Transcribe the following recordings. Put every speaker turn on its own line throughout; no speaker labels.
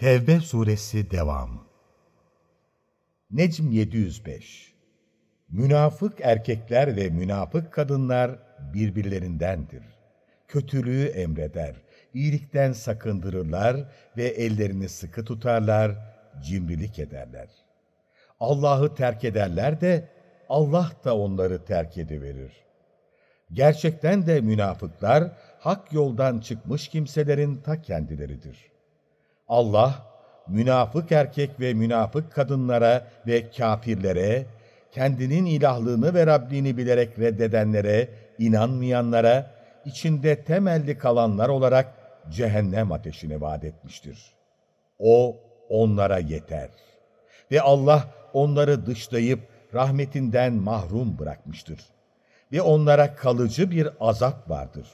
Tevbe suresi devam. Necm 705 Münafık erkekler ve münafık kadınlar birbirlerindendir. Kötülüğü emreder, iyilikten sakındırırlar ve ellerini sıkı tutarlar, cimrilik ederler. Allah'ı terk ederler de Allah da onları terk ediverir. Gerçekten de münafıklar hak yoldan çıkmış kimselerin ta kendileridir. Allah, münafık erkek ve münafık kadınlara ve kafirlere, kendinin ilahlığını ve Rabbini bilerek reddedenlere, inanmayanlara, içinde temelli kalanlar olarak cehennem ateşini vaat etmiştir. O onlara yeter. Ve Allah onları dışlayıp rahmetinden mahrum bırakmıştır. Ve onlara kalıcı bir azap vardır.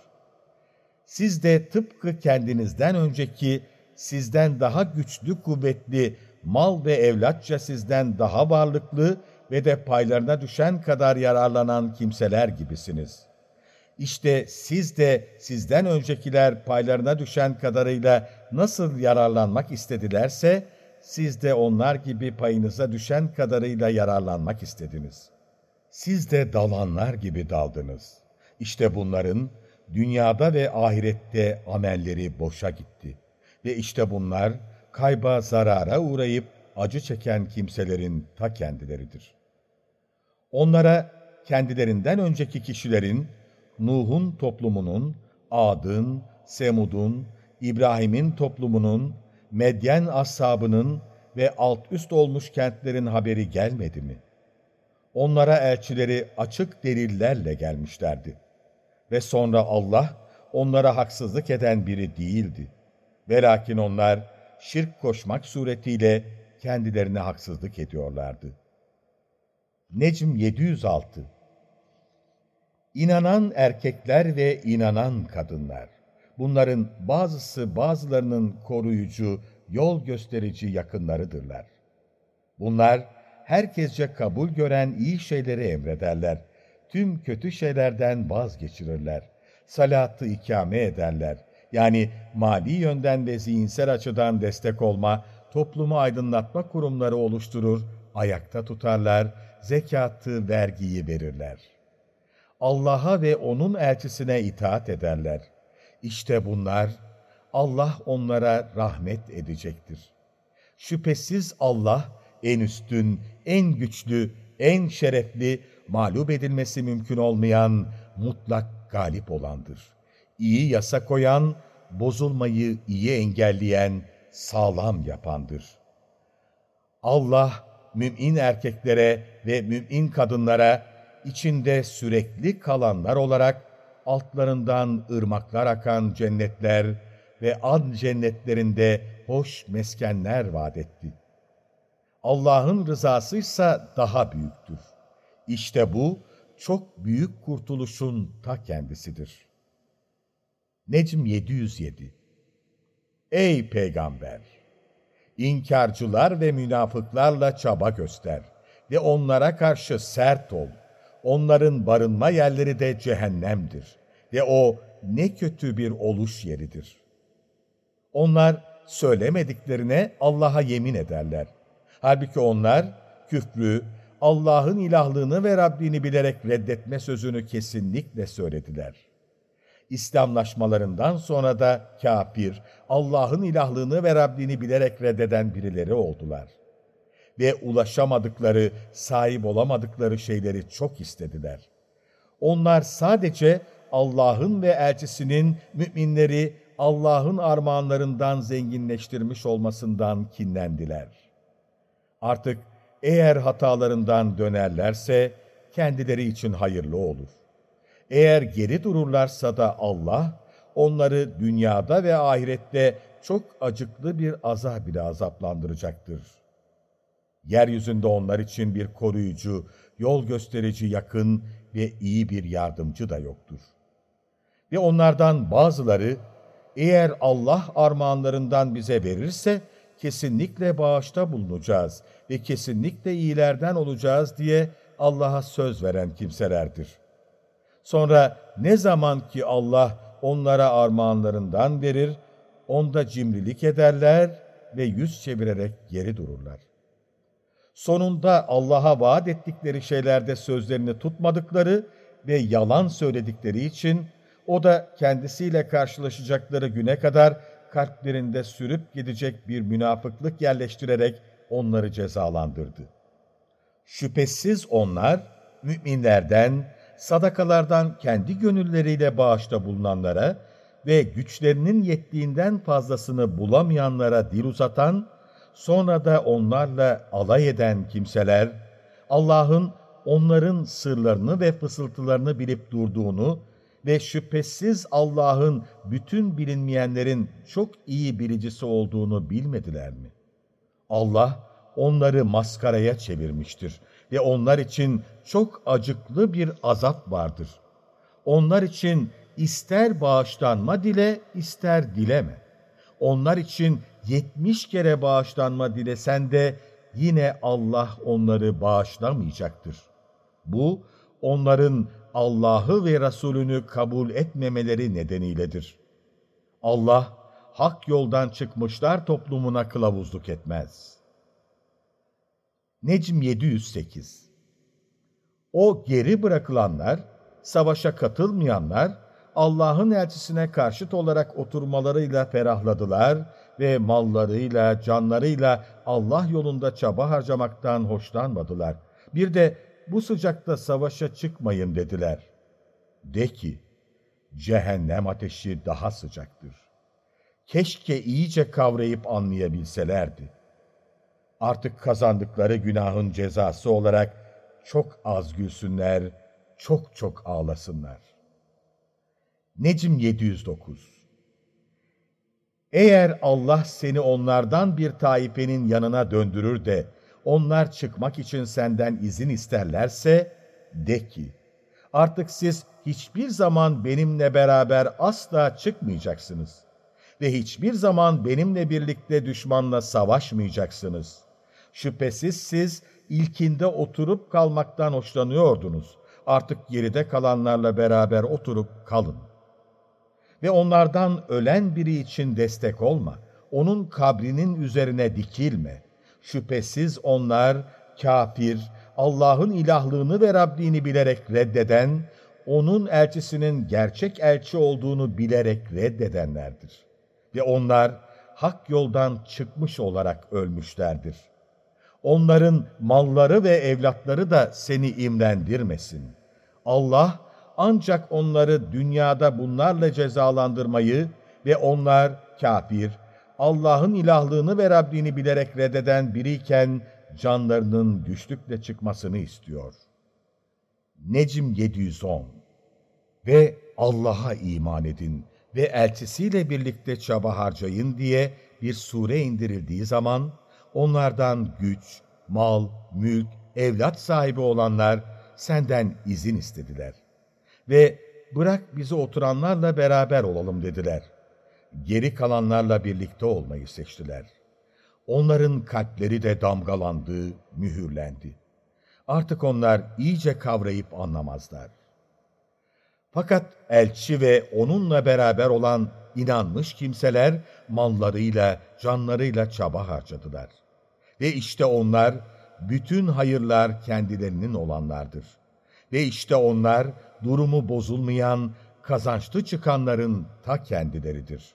Siz de tıpkı kendinizden önceki sizden daha güçlü, kuvvetli, mal ve evlatça sizden daha varlıklı ve de paylarına düşen kadar yararlanan kimseler gibisiniz. İşte siz de sizden öncekiler paylarına düşen kadarıyla nasıl yararlanmak istedilerse, siz de onlar gibi payınıza düşen kadarıyla yararlanmak istediniz. Siz de dalanlar gibi daldınız. İşte bunların dünyada ve ahirette amelleri boşa gitti.'' Ve işte bunlar kayba zarara uğrayıp acı çeken kimselerin ta kendileridir. Onlara kendilerinden önceki kişilerin, Nuh'un toplumunun, Ad'ın, Semud'un, İbrahim'in toplumunun, Medyen ashabının ve alt üst olmuş kentlerin haberi gelmedi mi? Onlara elçileri açık delillerle gelmişlerdi. Ve sonra Allah onlara haksızlık eden biri değildi. Velakin onlar şirk koşmak suretiyle kendilerine haksızlık ediyorlardı. Necm 706 İnanan erkekler ve inanan kadınlar. Bunların bazısı bazılarının koruyucu, yol gösterici yakınlarıdırlar. Bunlar herkesce kabul gören iyi şeyleri emrederler. Tüm kötü şeylerden vazgeçirirler. Salatı ikame ederler yani mali yönden ve zihinsel açıdan destek olma, toplumu aydınlatma kurumları oluşturur, ayakta tutarlar, zekatı, vergiyi verirler. Allah'a ve O'nun elçisine itaat ederler. İşte bunlar, Allah onlara rahmet edecektir. Şüphesiz Allah, en üstün, en güçlü, en şerefli, mağlup edilmesi mümkün olmayan, mutlak galip olandır iyi yasa koyan, bozulmayı iyi engelleyen, sağlam yapandır. Allah, mümin erkeklere ve mümin kadınlara içinde sürekli kalanlar olarak altlarından ırmaklar akan cennetler ve an cennetlerinde hoş meskenler vaat etti. Allah'ın rızasıysa daha büyüktür. İşte bu çok büyük kurtuluşun ta kendisidir. Necm 707 Ey Peygamber! İnkarcılar ve münafıklarla çaba göster ve onlara karşı sert ol. Onların barınma yerleri de cehennemdir ve o ne kötü bir oluş yeridir. Onlar söylemediklerine Allah'a yemin ederler. Halbuki onlar küfrü, Allah'ın ilahlığını ve Rabbini bilerek reddetme sözünü kesinlikle söylediler. İslamlaşmalarından sonra da kafir, Allah'ın ilahlığını ve Rabbini bilerek reddeden birileri oldular. Ve ulaşamadıkları, sahip olamadıkları şeyleri çok istediler. Onlar sadece Allah'ın ve elçisinin müminleri Allah'ın armağanlarından zenginleştirmiş olmasından kinlendiler. Artık eğer hatalarından dönerlerse kendileri için hayırlı olur. Eğer geri dururlarsa da Allah, onları dünyada ve ahirette çok acıklı bir azab ile azaplandıracaktır. Yeryüzünde onlar için bir koruyucu, yol gösterici yakın ve iyi bir yardımcı da yoktur. Ve onlardan bazıları, eğer Allah armağanlarından bize verirse, kesinlikle bağışta bulunacağız ve kesinlikle iyilerden olacağız diye Allah'a söz veren kimselerdir.'' Sonra ne zaman ki Allah onlara armağanlarından verir, onda cimrilik ederler ve yüz çevirerek geri dururlar. Sonunda Allah'a vaat ettikleri şeylerde sözlerini tutmadıkları ve yalan söyledikleri için o da kendisiyle karşılaşacakları güne kadar kalplerinde sürüp gidecek bir münafıklık yerleştirerek onları cezalandırdı. Şüphesiz onlar müminlerden, sadakalardan kendi gönülleriyle bağışta bulunanlara ve güçlerinin yettiğinden fazlasını bulamayanlara dil uzatan, sonra da onlarla alay eden kimseler, Allah'ın onların sırlarını ve fısıltılarını bilip durduğunu ve şüphesiz Allah'ın bütün bilinmeyenlerin çok iyi bilicisi olduğunu bilmediler mi? Allah onları maskaraya çevirmiştir ve onlar için çok acıklı bir azap vardır. Onlar için ister bağışlanma dile, ister dileme. Onlar için yetmiş kere bağışlanma dilesen de yine Allah onları bağışlamayacaktır. Bu, onların Allah'ı ve Resulünü kabul etmemeleri nedeniyledir. Allah, hak yoldan çıkmışlar toplumuna kılavuzluk etmez. Necm 708 O geri bırakılanlar, savaşa katılmayanlar, Allah'ın elçisine karşıt olarak oturmalarıyla ferahladılar ve mallarıyla, canlarıyla Allah yolunda çaba harcamaktan hoşlanmadılar. Bir de bu sıcakta savaşa çıkmayın dediler. De ki, cehennem ateşi daha sıcaktır. Keşke iyice kavrayıp anlayabilselerdi. Artık kazandıkları günahın cezası olarak çok az gülsünler, çok çok ağlasınlar. Necm 709 Eğer Allah seni onlardan bir taifenin yanına döndürür de, onlar çıkmak için senden izin isterlerse, de ki, artık siz hiçbir zaman benimle beraber asla çıkmayacaksınız ve hiçbir zaman benimle birlikte düşmanla savaşmayacaksınız. Şüphesiz siz ilkinde oturup kalmaktan hoşlanıyordunuz. Artık geride kalanlarla beraber oturup kalın. Ve onlardan ölen biri için destek olma. Onun kabrinin üzerine dikilme. Şüphesiz onlar kafir, Allah'ın ilahlığını ve Rabbini bilerek reddeden, onun elçisinin gerçek elçi olduğunu bilerek reddedenlerdir. Ve onlar hak yoldan çıkmış olarak ölmüşlerdir. Onların malları ve evlatları da seni imlendirmesin. Allah ancak onları dünyada bunlarla cezalandırmayı ve onlar kafir, Allah'ın ilahlığını ve Rabbini bilerek reddeden biriyken canlarının güçlükle çıkmasını istiyor. Necm 710 Ve Allah'a iman edin ve elçisiyle birlikte çaba harcayın diye bir sure indirildiği zaman, onlardan güç, mal, mülk, evlat sahibi olanlar senden izin istediler. Ve bırak bizi oturanlarla beraber olalım dediler. Geri kalanlarla birlikte olmayı seçtiler. Onların kalpleri de damgalandı, mühürlendi. Artık onlar iyice kavrayıp anlamazlar. Fakat elçi ve onunla beraber olan inanmış kimseler mallarıyla, canlarıyla çaba harcadılar. Ve işte onlar, bütün hayırlar kendilerinin olanlardır. Ve işte onlar, durumu bozulmayan, kazançlı çıkanların ta kendileridir.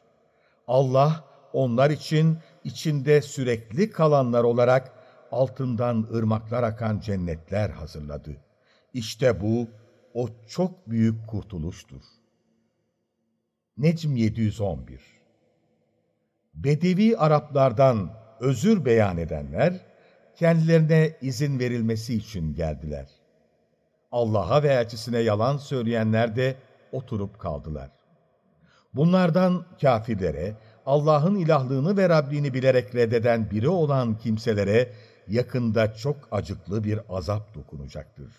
Allah, onlar için içinde sürekli kalanlar olarak altından ırmaklar akan cennetler hazırladı. İşte bu, o çok büyük kurtuluştur. Necm 711 Bedevi Araplardan özür beyan edenler, kendilerine izin verilmesi için geldiler. Allah'a ve elçisine yalan söyleyenler de oturup kaldılar. Bunlardan kafirlere, Allah'ın ilahlığını ve Rabbini bilerek reddeden biri olan kimselere yakında çok acıklı bir azap dokunacaktır.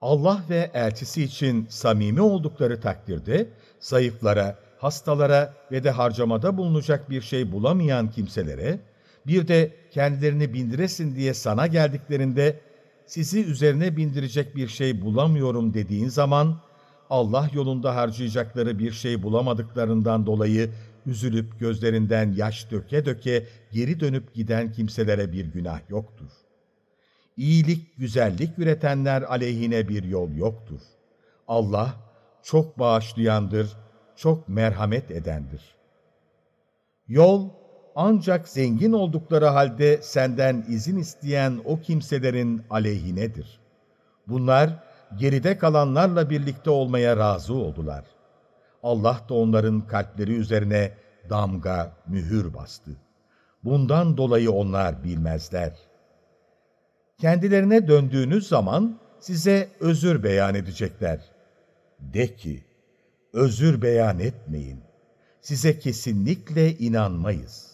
Allah ve elçisi için samimi oldukları takdirde zayıflara, hastalara ve de harcamada bulunacak bir şey bulamayan kimselere, bir de kendilerini bindiresin diye sana geldiklerinde sizi üzerine bindirecek bir şey bulamıyorum dediğin zaman, Allah yolunda harcayacakları bir şey bulamadıklarından dolayı üzülüp gözlerinden yaş döke döke geri dönüp giden kimselere bir günah yoktur. İyilik, güzellik üretenler aleyhine bir yol yoktur. Allah çok bağışlayandır, çok merhamet edendir. Yol ancak zengin oldukları halde senden izin isteyen o kimselerin aleyhinedir. Bunlar geride kalanlarla birlikte olmaya razı oldular. Allah da onların kalpleri üzerine damga, mühür bastı. Bundan dolayı onlar bilmezler. Kendilerine döndüğünüz zaman size özür beyan edecekler. De ki, özür beyan etmeyin. Size kesinlikle inanmayız.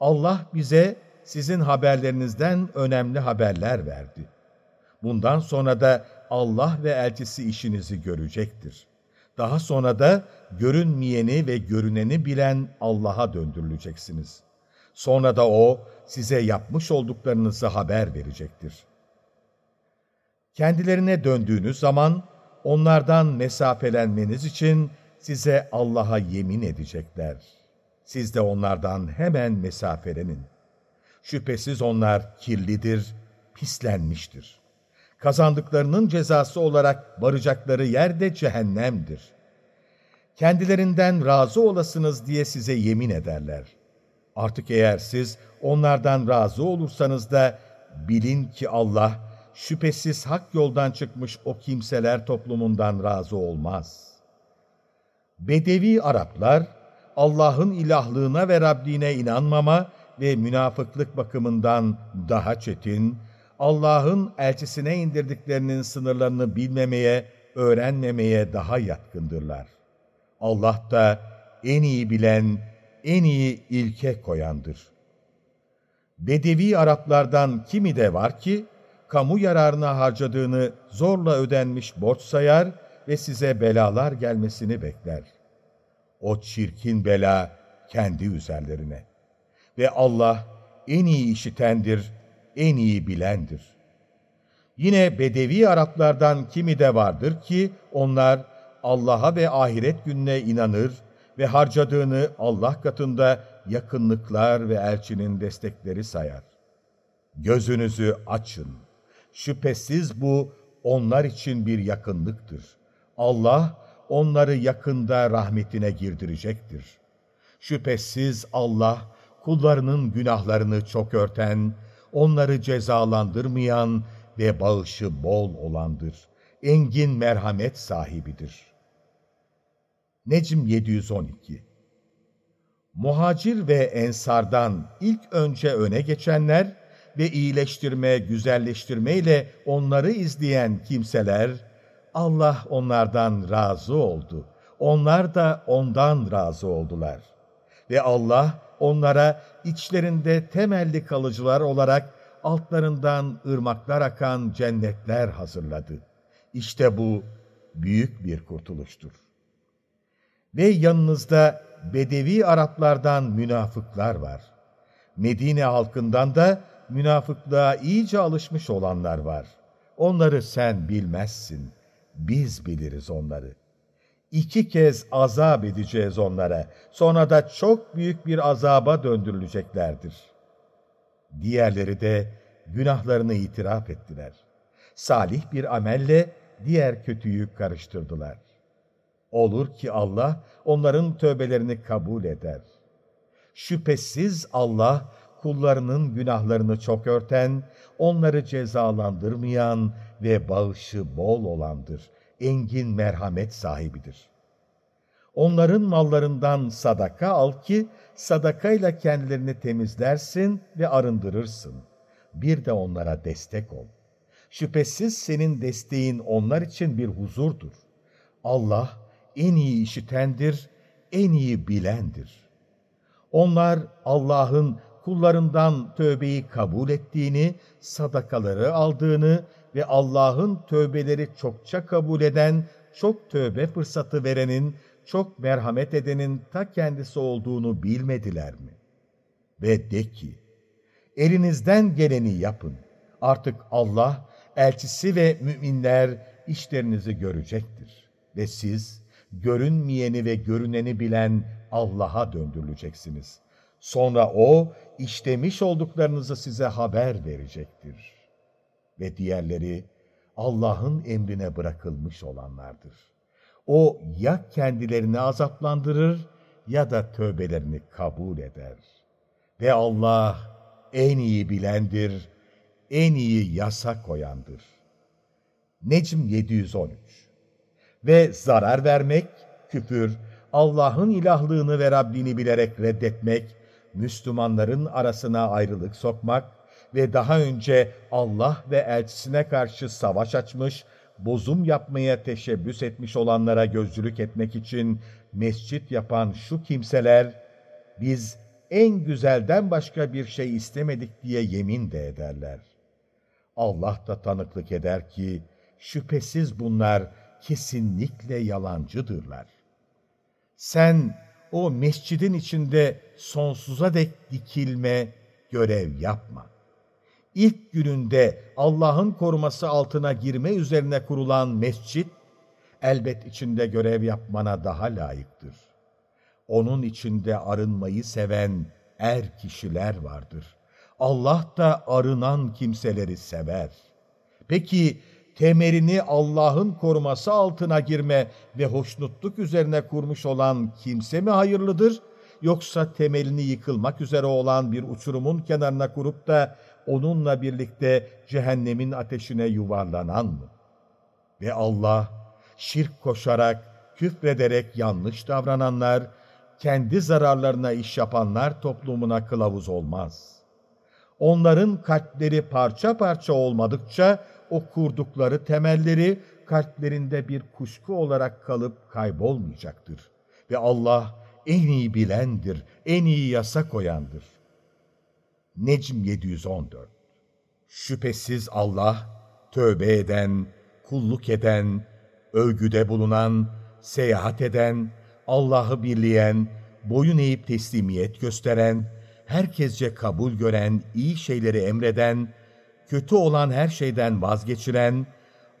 Allah bize sizin haberlerinizden önemli haberler verdi. Bundan sonra da Allah ve elçisi işinizi görecektir. Daha sonra da görünmeyeni ve görüneni bilen Allah'a döndürüleceksiniz. Sonra da O size yapmış olduklarınızı haber verecektir. Kendilerine döndüğünüz zaman onlardan mesafelenmeniz için size Allah'a yemin edecekler. Siz de onlardan hemen mesafelenin. Şüphesiz onlar kirlidir, pislenmiştir. Kazandıklarının cezası olarak varacakları yer de cehennemdir. Kendilerinden razı olasınız diye size yemin ederler. Artık eğer siz onlardan razı olursanız da bilin ki Allah şüphesiz hak yoldan çıkmış o kimseler toplumundan razı olmaz. Bedevi Araplar, Allah'ın ilahlığına ve Rabbine inanmama ve münafıklık bakımından daha çetin, Allah'ın elçisine indirdiklerinin sınırlarını bilmemeye, öğrenmemeye daha yatkındırlar. Allah da en iyi bilen, en iyi ilke koyandır. Bedevi Araplardan kimi de var ki, kamu yararına harcadığını zorla ödenmiş borç sayar ve size belalar gelmesini bekler. O çirkin bela kendi üzerlerine. Ve Allah en iyi işitendir, en iyi bilendir. Yine Bedevi Araplardan kimi de vardır ki onlar Allah'a ve ahiret gününe inanır ve harcadığını Allah katında yakınlıklar ve elçinin destekleri sayar. Gözünüzü açın. Şüphesiz bu onlar için bir yakınlıktır. Allah onları yakında rahmetine girdirecektir. Şüphesiz Allah kullarının günahlarını çok örten, onları cezalandırmayan ve bağışı bol olandır. Engin merhamet sahibidir. Necm 712 Muhacir ve ensardan ilk önce öne geçenler ve iyileştirme, güzelleştirme ile onları izleyen kimseler, Allah onlardan razı oldu. Onlar da ondan razı oldular. Ve Allah onlara içlerinde temelli kalıcılar olarak altlarından ırmaklar akan cennetler hazırladı. İşte bu büyük bir kurtuluştur. Ve yanınızda Bedevi Araplardan münafıklar var. Medine halkından da münafıklığa iyice alışmış olanlar var. Onları sen bilmezsin, biz biliriz onları. İki kez azap edeceğiz onlara, sonra da çok büyük bir azaba döndürüleceklerdir. Diğerleri de günahlarını itiraf ettiler. Salih bir amelle diğer kötüyü karıştırdılar. Olur ki Allah onların tövbelerini kabul eder. Şüphesiz Allah kullarının günahlarını çok örten, onları cezalandırmayan ve bağışı bol olandır. Engin merhamet sahibidir. Onların mallarından sadaka al ki sadakayla kendilerini temizlersin ve arındırırsın. Bir de onlara destek ol. Şüphesiz senin desteğin onlar için bir huzurdur. Allah en iyi işitendir, en iyi bilendir. Onlar Allah'ın kullarından tövbeyi kabul ettiğini, sadakaları aldığını ve Allah'ın tövbeleri çokça kabul eden, çok tövbe fırsatı verenin, çok merhamet edenin ta kendisi olduğunu bilmediler mi? Ve de ki, elinizden geleni yapın. Artık Allah, elçisi ve müminler işlerinizi görecektir. Ve siz, görünmeyeni ve görüneni bilen Allah'a döndürüleceksiniz. Sonra O, işlemiş olduklarınızı size haber verecektir. Ve diğerleri, Allah'ın emrine bırakılmış olanlardır. O ya kendilerini azaplandırır ya da tövbelerini kabul eder. Ve Allah en iyi bilendir, en iyi yasa koyandır. Necm 713 Ve zarar vermek, küfür, Allah'ın ilahlığını ve Rabbini bilerek reddetmek, Müslümanların arasına ayrılık sokmak ve daha önce Allah ve elçisine karşı savaş açmış, bozum yapmaya teşebbüs etmiş olanlara gözcülük etmek için mescit yapan şu kimseler, biz en güzelden başka bir şey istemedik diye yemin de ederler. Allah da tanıklık eder ki, şüphesiz bunlar kesinlikle yalancıdırlar. Sen o mescidin içinde sonsuza dek dikilme, görev yapma. İlk gününde Allah'ın koruması altına girme üzerine kurulan mescit, elbet içinde görev yapmana daha layıktır. Onun içinde arınmayı seven er kişiler vardır. Allah da arınan kimseleri sever. Peki temerini Allah'ın koruması altına girme ve hoşnutluk üzerine kurmuş olan kimse mi hayırlıdır? Yoksa temelini yıkılmak üzere olan bir uçurumun kenarına kurup da onunla birlikte cehennemin ateşine yuvarlanan mı? Ve Allah şirk koşarak, küfrederek yanlış davrananlar, kendi zararlarına iş yapanlar toplumuna kılavuz olmaz. Onların kalpleri parça parça olmadıkça o kurdukları temelleri kalplerinde bir kuşku olarak kalıp kaybolmayacaktır. Ve Allah en iyi bilendir, en iyi yasa koyandır. Necm 714 Şüphesiz Allah, tövbe eden, kulluk eden, övgüde bulunan, seyahat eden, Allah'ı birleyen, boyun eğip teslimiyet gösteren, herkesce kabul gören, iyi şeyleri emreden, kötü olan her şeyden vazgeçiren,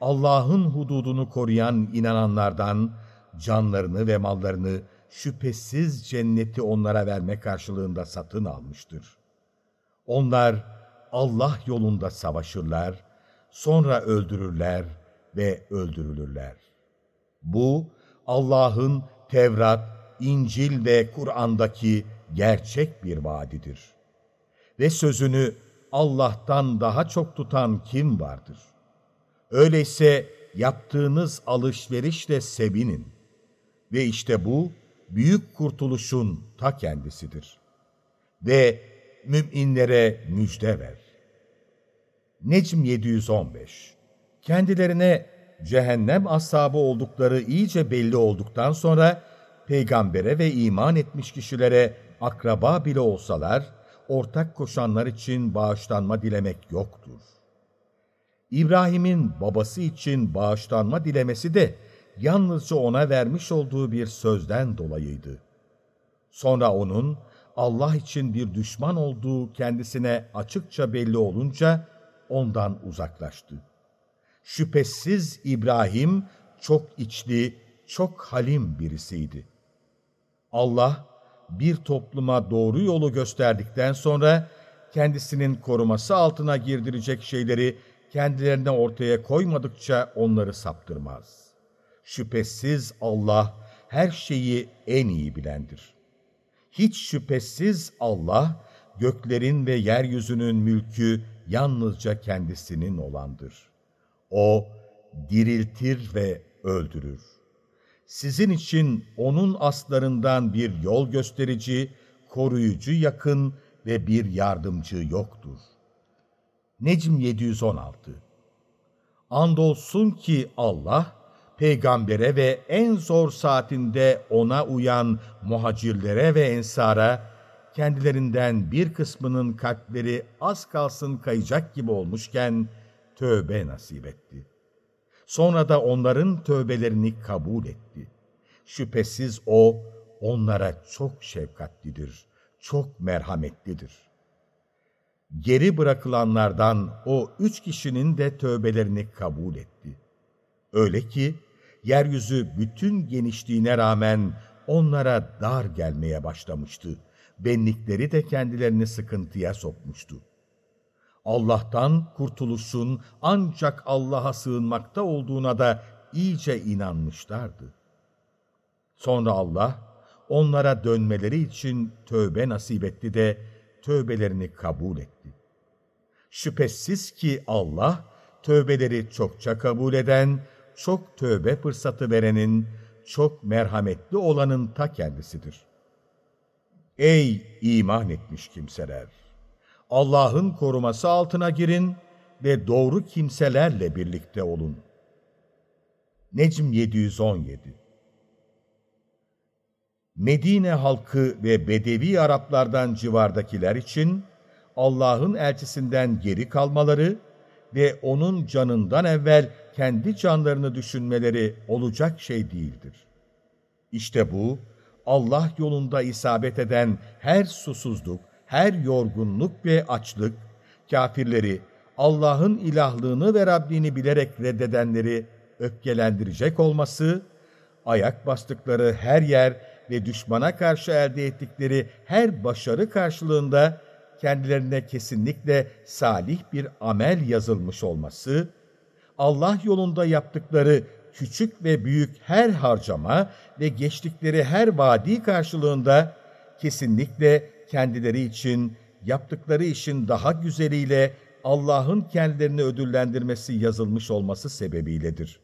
Allah'ın hududunu koruyan inananlardan canlarını ve mallarını şüphesiz cenneti onlara verme karşılığında satın almıştır. Onlar Allah yolunda savaşırlar, sonra öldürürler ve öldürülürler. Bu Allah'ın Tevrat, İncil ve Kur'an'daki gerçek bir vaadidir. Ve sözünü Allah'tan daha çok tutan kim vardır? Öyleyse yaptığınız alışverişle sevinin. Ve işte bu büyük kurtuluşun ta kendisidir. Ve müminlere müjde ver. Necm 715 Kendilerine cehennem ashabı oldukları iyice belli olduktan sonra peygambere ve iman etmiş kişilere akraba bile olsalar, ortak koşanlar için bağışlanma dilemek yoktur. İbrahim'in babası için bağışlanma dilemesi de yalnızca ona vermiş olduğu bir sözden dolayıydı. Sonra onun Allah için bir düşman olduğu kendisine açıkça belli olunca ondan uzaklaştı. Şüphesiz İbrahim çok içli, çok halim birisiydi. Allah bir topluma doğru yolu gösterdikten sonra kendisinin koruması altına girdirecek şeyleri kendilerine ortaya koymadıkça onları saptırmaz. Şüphesiz Allah her şeyi en iyi bilendir. Hiç şüphesiz Allah göklerin ve yeryüzünün mülkü yalnızca kendisinin olandır. O diriltir ve öldürür. Sizin için onun aslarından bir yol gösterici, koruyucu yakın ve bir yardımcı yoktur. Necm 716 Andolsun ki Allah, peygambere ve en zor saatinde ona uyan muhacirlere ve ensara, kendilerinden bir kısmının kalpleri az kalsın kayacak gibi olmuşken tövbe nasip etti. Sonra da onların tövbelerini kabul etti. Şüphesiz O, onlara çok şefkatlidir, çok merhametlidir. Geri bırakılanlardan o üç kişinin de tövbelerini kabul etti. Öyle ki, Yeryüzü bütün genişliğine rağmen onlara dar gelmeye başlamıştı. Benlikleri de kendilerini sıkıntıya sokmuştu. Allah'tan kurtuluşun ancak Allah'a sığınmakta olduğuna da iyice inanmışlardı. Sonra Allah onlara dönmeleri için tövbe nasip etti de tövbelerini kabul etti. Şüphesiz ki Allah tövbeleri çokça kabul eden, çok tövbe fırsatı verenin, çok merhametli olanın ta kendisidir. Ey iman etmiş kimseler! Allah'ın koruması altına girin ve doğru kimselerle birlikte olun. Necm 717 Medine halkı ve Bedevi Araplardan civardakiler için Allah'ın elçisinden geri kalmaları ve onun canından evvel kendi canlarını düşünmeleri olacak şey değildir. İşte bu, Allah yolunda isabet eden her susuzluk, her yorgunluk ve açlık, kafirleri, Allah'ın ilahlığını ve Rabbini bilerek reddedenleri öfkelendirecek olması, ayak bastıkları her yer ve düşmana karşı elde ettikleri her başarı karşılığında kendilerine kesinlikle salih bir amel yazılmış olması, Allah yolunda yaptıkları küçük ve büyük her harcama ve geçtikleri her vadi karşılığında kesinlikle kendileri için yaptıkları işin daha güzeliyle Allah'ın kendilerini ödüllendirmesi yazılmış olması sebebiyledir.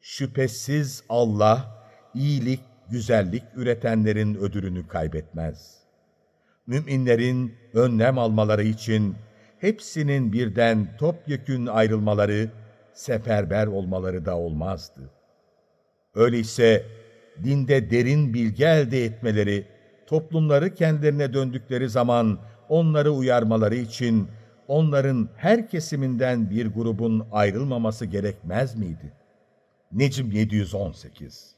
Şüphesiz Allah, iyilik, güzellik üretenlerin ödülünü kaybetmez. Müminlerin önlem almaları için hepsinin birden topyekün ayrılmaları, seferber olmaları da olmazdı. Öyleyse dinde derin bilgi elde etmeleri, toplumları kendilerine döndükleri zaman onları uyarmaları için onların her kesiminden bir grubun ayrılmaması gerekmez miydi? Necm 718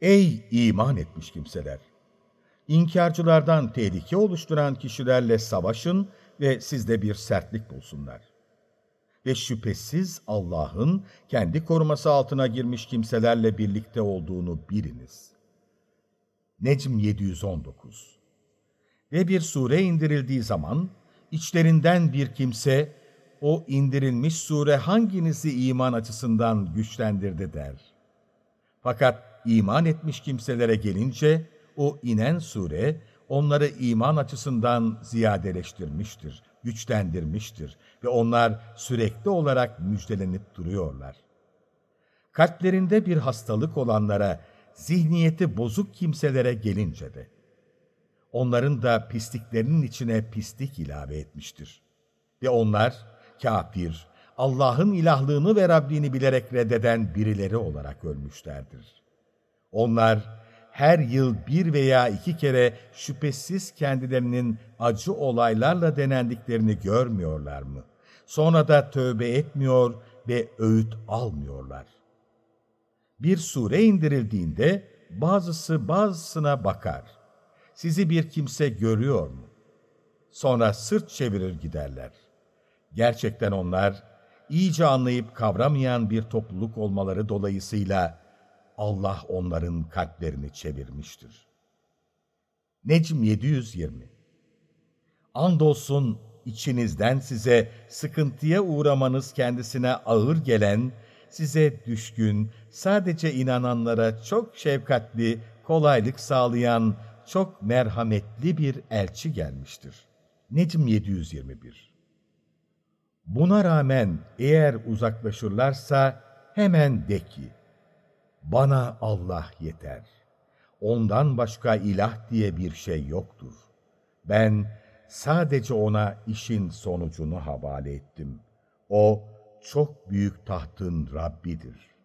Ey iman etmiş kimseler! İnkarcılardan tehlike oluşturan kişilerle savaşın ve sizde bir sertlik bulsunlar. Ve şüphesiz Allah'ın kendi koruması altına girmiş kimselerle birlikte olduğunu biliniz. Necm 719 Ve bir sure indirildiği zaman, içlerinden bir kimse, o indirilmiş sure hanginizi iman açısından güçlendirdi der. Fakat iman etmiş kimselere gelince, o inen sure onları iman açısından ziyadeleştirmiştir, güçlendirmiştir ve onlar sürekli olarak müjdelenip duruyorlar. Kalplerinde bir hastalık olanlara, zihniyeti bozuk kimselere gelince de, onların da pisliklerinin içine pislik ilave etmiştir. Ve onlar kafir, Allah'ın ilahlığını ve Rabbini bilerek reddeden birileri olarak ölmüşlerdir. Onlar her yıl bir veya iki kere şüphesiz kendilerinin acı olaylarla denendiklerini görmüyorlar mı? Sonra da tövbe etmiyor ve öğüt almıyorlar. Bir sure indirildiğinde bazısı bazısına bakar. Sizi bir kimse görüyor mu? Sonra sırt çevirir giderler. Gerçekten onlar iyice anlayıp kavramayan bir topluluk olmaları dolayısıyla Allah onların kalplerini çevirmiştir. Necm 720 Andolsun içinizden size sıkıntıya uğramanız kendisine ağır gelen, size düşkün, sadece inananlara çok şefkatli, kolaylık sağlayan, çok merhametli bir elçi gelmiştir. Necm 721 Buna rağmen eğer uzaklaşırlarsa hemen de ki, bana Allah yeter. Ondan başka ilah diye bir şey yoktur. Ben sadece ona işin sonucunu havale ettim. O çok büyük tahtın Rabbidir.''